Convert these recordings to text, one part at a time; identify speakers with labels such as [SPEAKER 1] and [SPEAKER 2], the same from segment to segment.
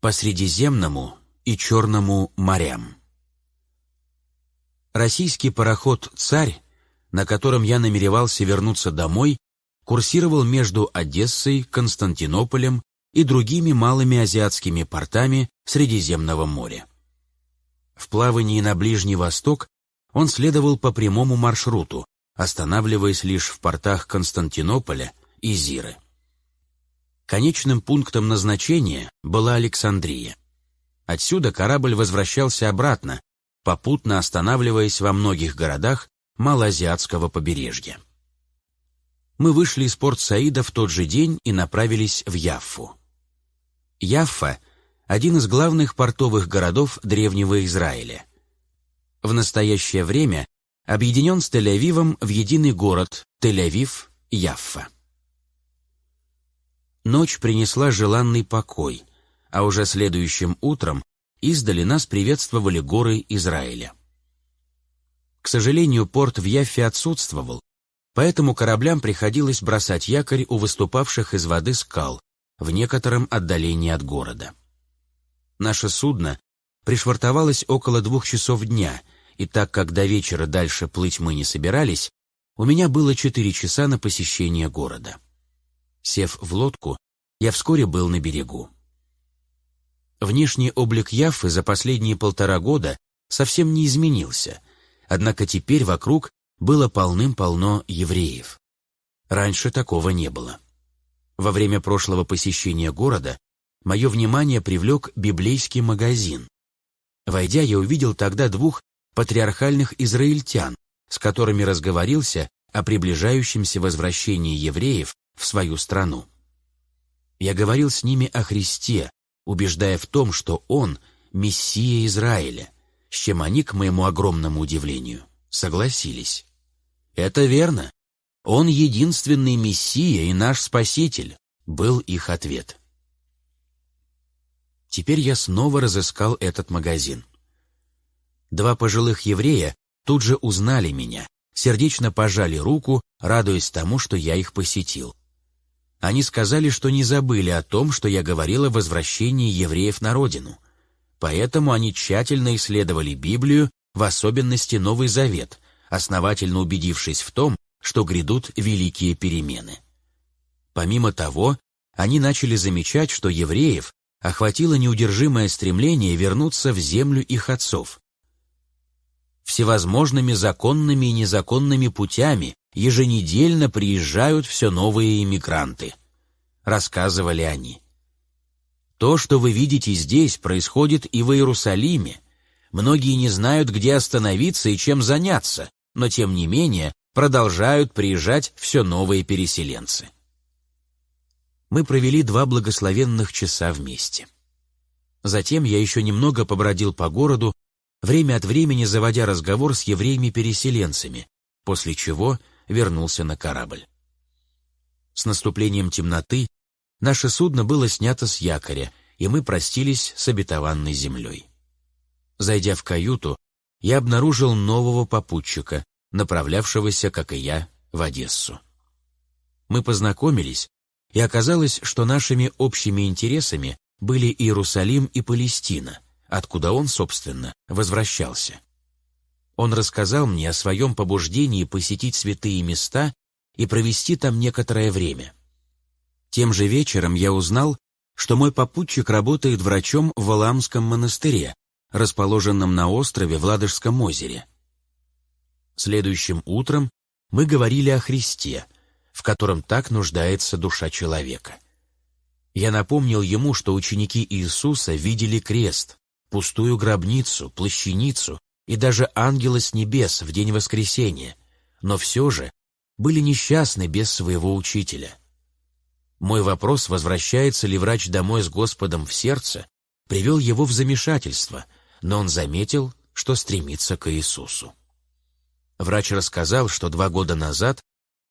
[SPEAKER 1] по Средиземному и Черному морям. Российский пароход «Царь», на котором я намеревался вернуться домой, курсировал между Одессой, Константинополем и другими малыми азиатскими портами Средиземного моря. В плавании на Ближний Восток он следовал по прямому маршруту, останавливаясь лишь в портах Константинополя и Зиры. Конечным пунктом назначения была Александрия. Отсюда корабль возвращался обратно, попутно останавливаясь во многих городах малоазиатского побережья. Мы вышли из порт Саида в тот же день и направились в Яффу. Яффа – один из главных портовых городов древнего Израиля. В настоящее время объединен с Тель-Авивом в единый город Тель-Авив-Яффа. Ночь принесла желанный покой, а уже следующим утром издали нас приветствовали горы Израиля. К сожалению, порт в Яффе отсутствовал, поэтому кораблям приходилось бросать якорь у выступавших из воды скал в некотором отдалении от города. Наше судно пришвартовалось около двух часов дня, и так как до вечера дальше плыть мы не собирались, у меня было четыре часа на посещение города. Сев в лодку, я вскоре был на берегу. Внешний облик Яффы за последние полтора года совсем не изменился, однако теперь вокруг было полным-полно евреев. Раньше такого не было. Во время прошлого посещения города мое внимание привлек библейский магазин. Войдя, я увидел тогда двух патриархальных израильтян, с которыми разговорился о приближающемся возвращении евреев в свою страну. Я говорил с ними о Христе, убеждая в том, что Он — Мессия Израиля, с чем они, к моему огромному удивлению, согласились. «Это верно. Он единственный Мессия и наш Спаситель», — был их ответ. Теперь я снова разыскал этот магазин. Два пожилых еврея тут же узнали меня, сердечно пожали руку, радуясь тому, что я их посетил. Они сказали, что не забыли о том, что я говорил о возвращении евреев на родину. Поэтому они тщательно исследовали Библию, в особенности Новый Завет, основательно убедившись в том, что грядут великие перемены. Помимо того, они начали замечать, что евреев охватило неудержимое стремление вернуться в землю их отцов. Всевозможными законными и незаконными путями еженедельно приезжают все новые иммигранты. Рассказывали они. То, что вы видите здесь, происходит и в Иерусалиме. Многие не знают, где остановиться и чем заняться, но тем не менее продолжают приезжать все новые переселенцы. Мы провели два благословенных часа вместе. Затем я еще немного побродил по городу, время от времени заводя разговор с евреями-переселенцами, после чего вернулся на корабль. С наступлением темноты наше судно было снято с якоря, и мы простились с обетованной землей. Зайдя в каюту, я обнаружил нового попутчика, направлявшегося, как и я, в Одессу. Мы познакомились, и оказалось, что нашими общими интересами были Иерусалим и Палестина, откуда он, собственно, возвращался. Он рассказал мне о своем побуждении посетить святые места и провести там некоторое время. Тем же вечером я узнал, что мой попутчик работает врачом в Валамском монастыре, расположенном на острове в Ладожском озере. Следующим утром мы говорили о Христе, в котором так нуждается душа человека. Я напомнил ему, что ученики Иисуса видели крест, пустую гробницу, плащаницу и даже ангела с небес в день воскресения, но все же были несчастны без своего учителя. Мой вопрос, возвращается ли врач домой с Господом в сердце, привел его в замешательство, но он заметил, что стремится к Иисусу. Врач рассказал, что два года назад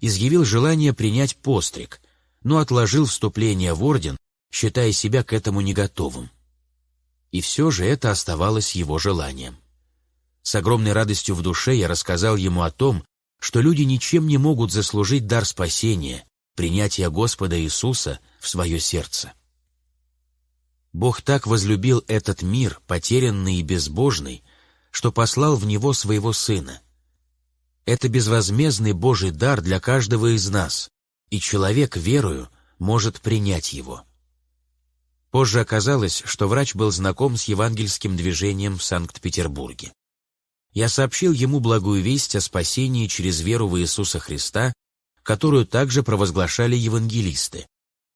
[SPEAKER 1] изъявил желание принять постриг, но отложил вступление в орден, считая себя к этому не готовым. И все же это оставалось его желанием. С огромной радостью в душе я рассказал ему о том, что люди ничем не могут заслужить дар спасения, принятия Господа Иисуса в свое сердце. Бог так возлюбил этот мир, потерянный и безбожный, что послал в него своего Сына. Это безвозмездный Божий дар для каждого из нас, и человек, верою, может принять его. Позже оказалось, что врач был знаком с евангельским движением в Санкт-Петербурге. Я сообщил ему благую весть о спасении через веру в Иисуса Христа, которую также провозглашали евангелисты,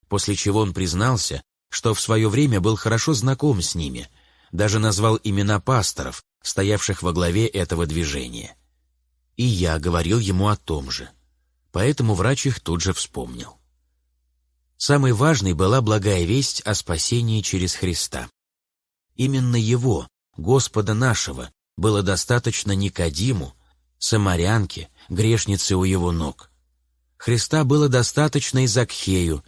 [SPEAKER 1] после чего он признался, что в свое время был хорошо знаком с ними, даже назвал имена пасторов, стоявших во главе этого движения. И я говорил ему о том же. Поэтому врач их тут же вспомнил. Самой важной была благая весть о спасении через Христа. Именно Его, Господа нашего, было достаточно Никодиму, самарянке, грешнице у его ног. Христа было достаточно и Закхею,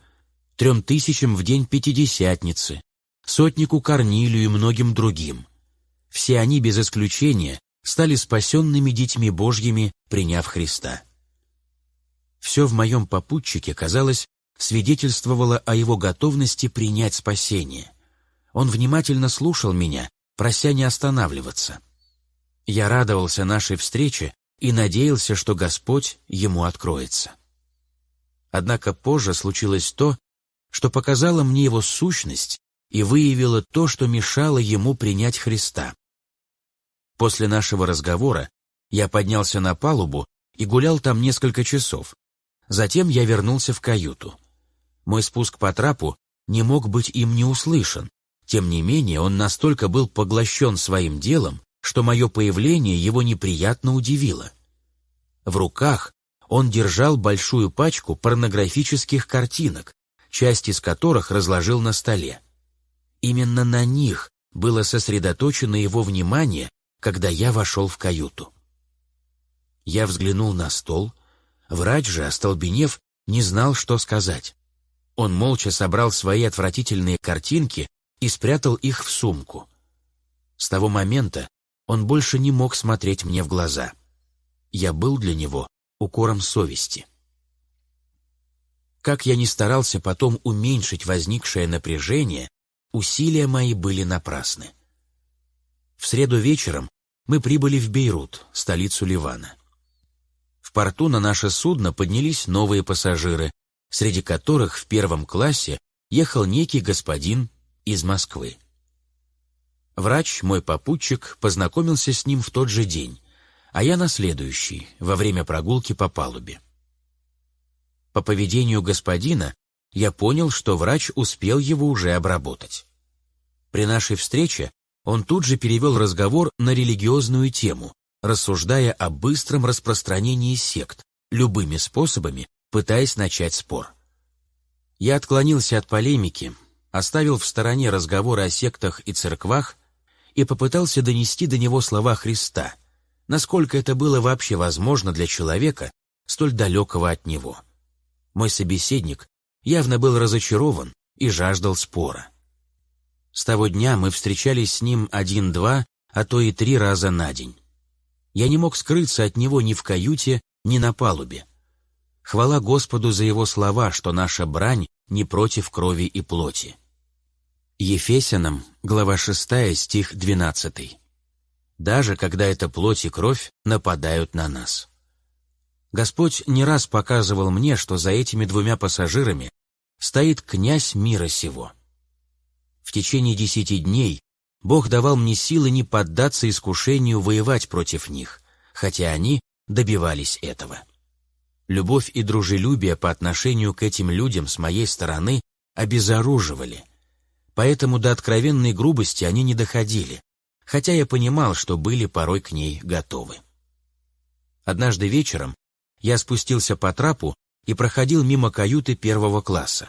[SPEAKER 1] трем тысячам в день Пятидесятницы, сотнику Корнилию и многим другим. Все они, без исключения, стали спасенными детьми Божьими, приняв Христа. Все в моем попутчике, казалось, свидетельствовало о его готовности принять спасение. Он внимательно слушал меня, прося не останавливаться. Я радовался нашей встрече и надеялся, что Господь ему откроется. Однако позже случилось то, что показало мне его сущность и выявило то, что мешало ему принять Христа. После нашего разговора я поднялся на палубу и гулял там несколько часов. Затем я вернулся в каюту. Мой спуск по трапу не мог быть им не услышан. Тем не менее, он настолько был поглощен своим делом, что мое появление его неприятно удивило. В руках он держал большую пачку порнографических картинок, часть из которых разложил на столе. Именно на них было сосредоточено его внимание, когда я вошел в каюту. Я взглянул на стол, врач же, остолбенев, не знал, что сказать. Он молча собрал свои отвратительные картинки и спрятал их в сумку. С того момента он больше не мог смотреть мне в глаза. Я был для него укором совести. Как я ни старался потом уменьшить возникшее напряжение, усилия мои были напрасны. В среду вечером мы прибыли в Бейрут, столицу Ливана. В порту на наше судно поднялись новые пассажиры, среди которых в первом классе ехал некий господин из Москвы. Врач, мой попутчик, познакомился с ним в тот же день, а я на следующий, во время прогулки по палубе. По поведению господина я понял, что врач успел его уже обработать. При нашей встрече он тут же перевел разговор на религиозную тему, рассуждая о быстром распространении сект, любыми способами пытаясь начать спор. Я отклонился от полемики, оставил в стороне разговоры о сектах и церквах и попытался донести до него слова Христа, насколько это было вообще возможно для человека, столь далекого от него. Мой собеседник явно был разочарован и жаждал спора. С того дня мы встречались с ним один-два, а то и три раза на день. Я не мог скрыться от него ни в каюте, ни на палубе. Хвала Господу за его слова, что наша брань не против крови и плоти. Ефесянам, глава 6, стих 12. Даже когда эта плоть и кровь нападают на нас. Господь не раз показывал мне, что за этими двумя пассажирами стоит князь мира сего. В течение десяти дней Бог давал мне силы не поддаться искушению воевать против них, хотя они добивались этого. Любовь и дружелюбие по отношению к этим людям с моей стороны обезоруживали, поэтому до откровенной грубости они не доходили, хотя я понимал, что были порой к ней готовы. Однажды вечером я спустился по трапу и проходил мимо каюты первого класса.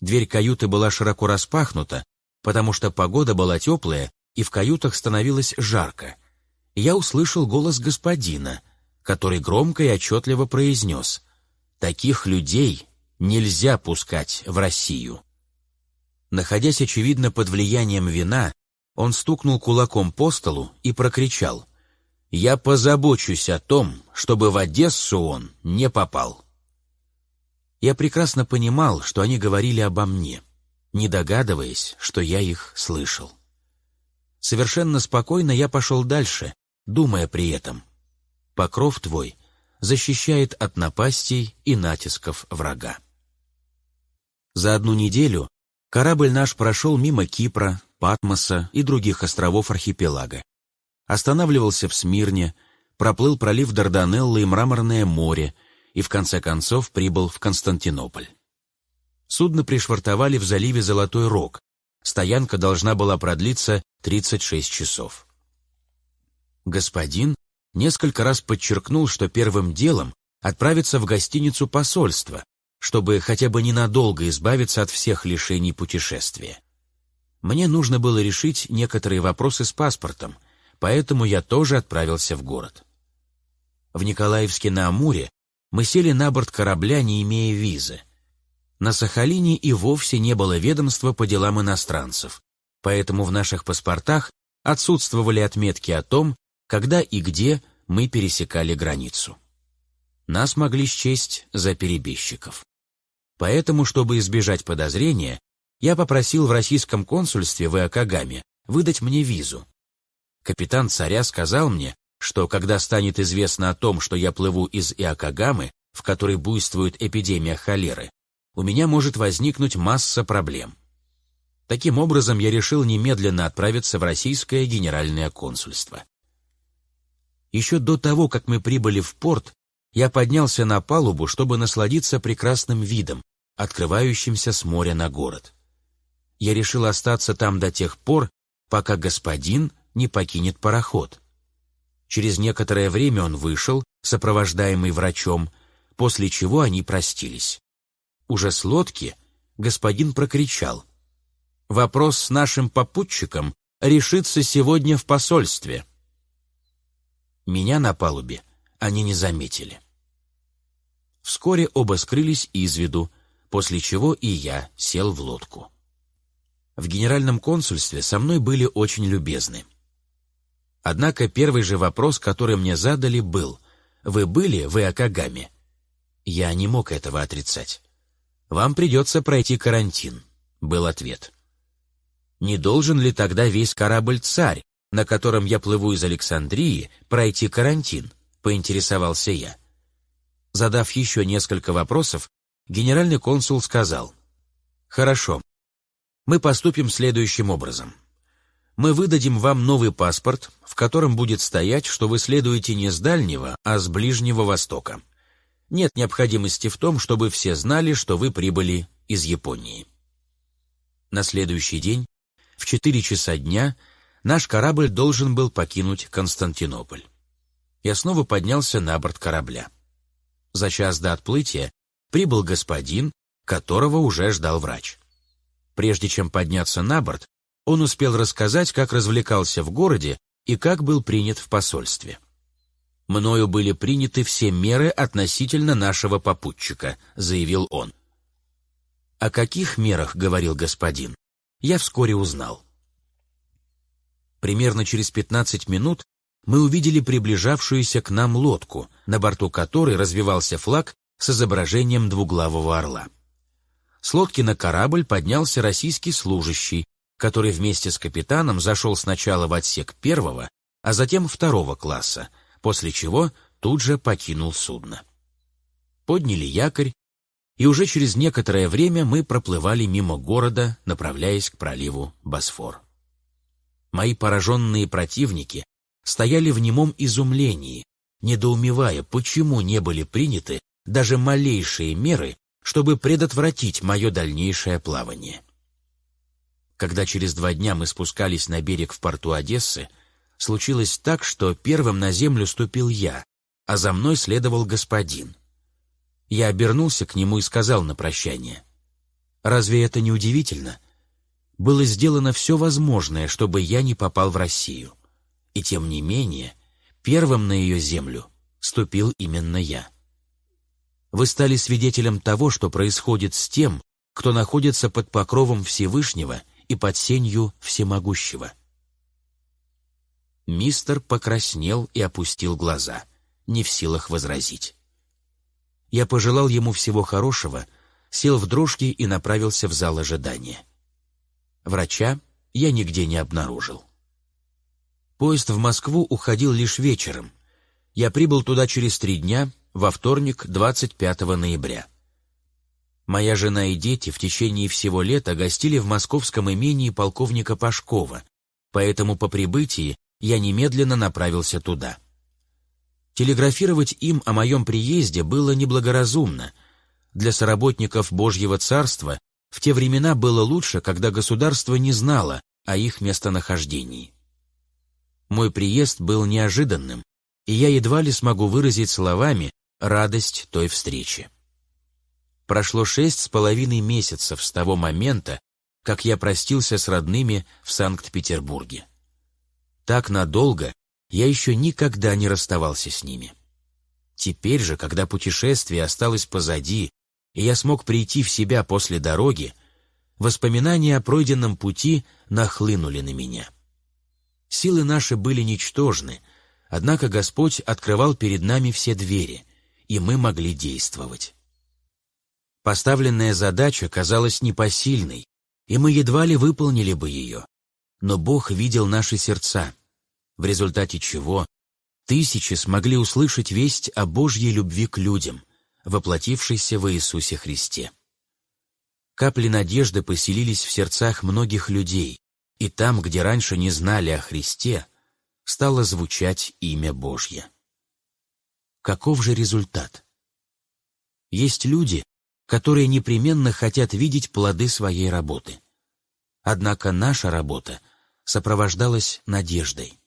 [SPEAKER 1] Дверь каюты была широко распахнута, потому что погода была теплая и в каютах становилось жарко. Я услышал голос господина, который громко и отчетливо произнес «Таких людей нельзя пускать в Россию». Находясь, очевидно, под влиянием вина, он стукнул кулаком по столу и прокричал я позабочусь о том, чтобы в Одессу он не попал. Я прекрасно понимал, что они говорили обо мне. не догадываясь, что я их слышал. Совершенно спокойно я пошел дальше, думая при этом. Покров твой защищает от напастей и натисков врага. За одну неделю корабль наш прошел мимо Кипра, Патмоса и других островов архипелага. Останавливался в Смирне, проплыл пролив Дарданеллы и Мраморное море и в конце концов прибыл в Константинополь. Судно пришвартовали в заливе Золотой Рог. Стоянка должна была продлиться 36 часов. Господин несколько раз подчеркнул, что первым делом отправиться в гостиницу посольства, чтобы хотя бы ненадолго избавиться от всех лишений путешествия. Мне нужно было решить некоторые вопросы с паспортом, поэтому я тоже отправился в город. В Николаевске на Амуре мы сели на борт корабля, не имея визы. На Сахалине и вовсе не было ведомства по делам иностранцев, поэтому в наших паспортах отсутствовали отметки о том, когда и где мы пересекали границу. Нас могли счесть за перебежчиков. Поэтому, чтобы избежать подозрения, я попросил в российском консульстве в Иокогаме выдать мне визу. Капитан царя сказал мне, что когда станет известно о том, что я плыву из Иокогамы, в которой буйствует эпидемия холеры, у меня может возникнуть масса проблем. Таким образом, я решил немедленно отправиться в российское генеральное консульство. Еще до того, как мы прибыли в порт, я поднялся на палубу, чтобы насладиться прекрасным видом, открывающимся с моря на город. Я решил остаться там до тех пор, пока господин не покинет пароход. Через некоторое время он вышел, сопровождаемый врачом, после чего они простились. Уже с лодки господин прокричал. «Вопрос с нашим попутчиком решится сегодня в посольстве». Меня на палубе они не заметили. Вскоре оба скрылись из виду, после чего и я сел в лодку. В генеральном консульстве со мной были очень любезны. Однако первый же вопрос, который мне задали, был «Вы были в Иокогаме?» Я не мог этого отрицать. «Вам придется пройти карантин», — был ответ. «Не должен ли тогда весь корабль «Царь», на котором я плыву из Александрии, пройти карантин?» — поинтересовался я. Задав еще несколько вопросов, генеральный консул сказал, «Хорошо, мы поступим следующим образом. Мы выдадим вам новый паспорт, в котором будет стоять, что вы следуете не с Дальнего, а с Ближнего Востока нет необходимости в том, чтобы все знали, что вы прибыли из Японии. На следующий день, в 4 часа дня, наш корабль должен был покинуть Константинополь. Я снова поднялся на борт корабля. За час до отплытия прибыл господин, которого уже ждал врач. Прежде чем подняться на борт, он успел рассказать, как развлекался в городе и как был принят в посольстве мною были приняты все меры относительно нашего попутчика», — заявил он. «О каких мерах?» — говорил господин. «Я вскоре узнал». Примерно через 15 минут мы увидели приближавшуюся к нам лодку, на борту которой развивался флаг с изображением двуглавого орла. С лодки на корабль поднялся российский служащий, который вместе с капитаном зашел сначала в отсек первого, а затем второго класса, после чего тут же покинул судно. Подняли якорь, и уже через некоторое время мы проплывали мимо города, направляясь к проливу Босфор. Мои пораженные противники стояли в немом изумлении, недоумевая, почему не были приняты даже малейшие меры, чтобы предотвратить мое дальнейшее плавание. Когда через два дня мы спускались на берег в порту Одессы, случилось так, что первым на землю ступил я, а за мной следовал господин. Я обернулся к нему и сказал на прощание. «Разве это не удивительно? Было сделано все возможное, чтобы я не попал в Россию. И тем не менее, первым на ее землю ступил именно я. Вы стали свидетелем того, что происходит с тем, кто находится под покровом Всевышнего и под сенью Всемогущего. Мистер покраснел и опустил глаза, не в силах возразить. Я пожелал ему всего хорошего, сел в дрожки и направился в зал ожидания. Врача я нигде не обнаружил. Поезд в Москву уходил лишь вечером. Я прибыл туда через три дня, во вторник, 25 ноября. Моя жена и дети в течение всего лета гостили в московском имении полковника Пашкова, поэтому по прибытии я немедленно направился туда. Телеграфировать им о моем приезде было неблагоразумно. Для соработников Божьего Царства в те времена было лучше, когда государство не знало о их местонахождении. Мой приезд был неожиданным, и я едва ли смогу выразить словами радость той встречи. Прошло шесть с половиной месяцев с того момента, как я простился с родными в Санкт-Петербурге. Так надолго я еще никогда не расставался с ними. Теперь же, когда путешествие осталось позади, и я смог прийти в себя после дороги, воспоминания о пройденном пути нахлынули на меня. Силы наши были ничтожны, однако Господь открывал перед нами все двери, и мы могли действовать. Поставленная задача казалась непосильной, и мы едва ли выполнили бы ее. Но Бог видел наши сердца, в результате чего тысячи смогли услышать весть о Божьей любви к людям, воплотившейся в Иисусе Христе. Капли надежды поселились в сердцах многих людей, и там, где раньше не знали о Христе, стало звучать имя Божье. Каков же результат? Есть люди, которые непременно хотят видеть плоды своей работы. Однако наша работа сопровождалась надеждой.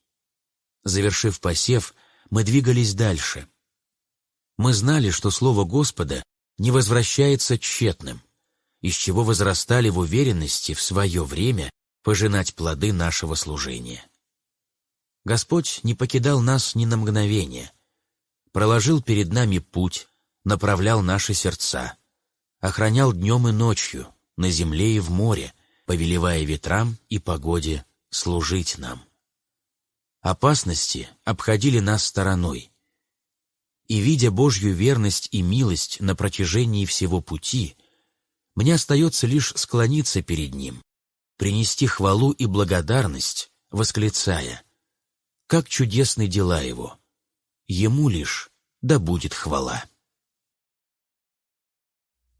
[SPEAKER 1] Завершив посев, мы двигались дальше. Мы знали, что Слово Господа не возвращается тщетным, из чего возрастали в уверенности в свое время пожинать плоды нашего служения. Господь не покидал нас ни на мгновение, проложил перед нами путь, направлял наши сердца, охранял днем и ночью, на земле и в море, повелевая ветрам и погоде служить нам. Опасности обходили нас стороной. И, видя Божью верность и милость на протяжении всего пути, мне остается лишь склониться перед Ним, принести хвалу и благодарность, восклицая, «Как чудесны дела Его! Ему лишь да будет хвала!»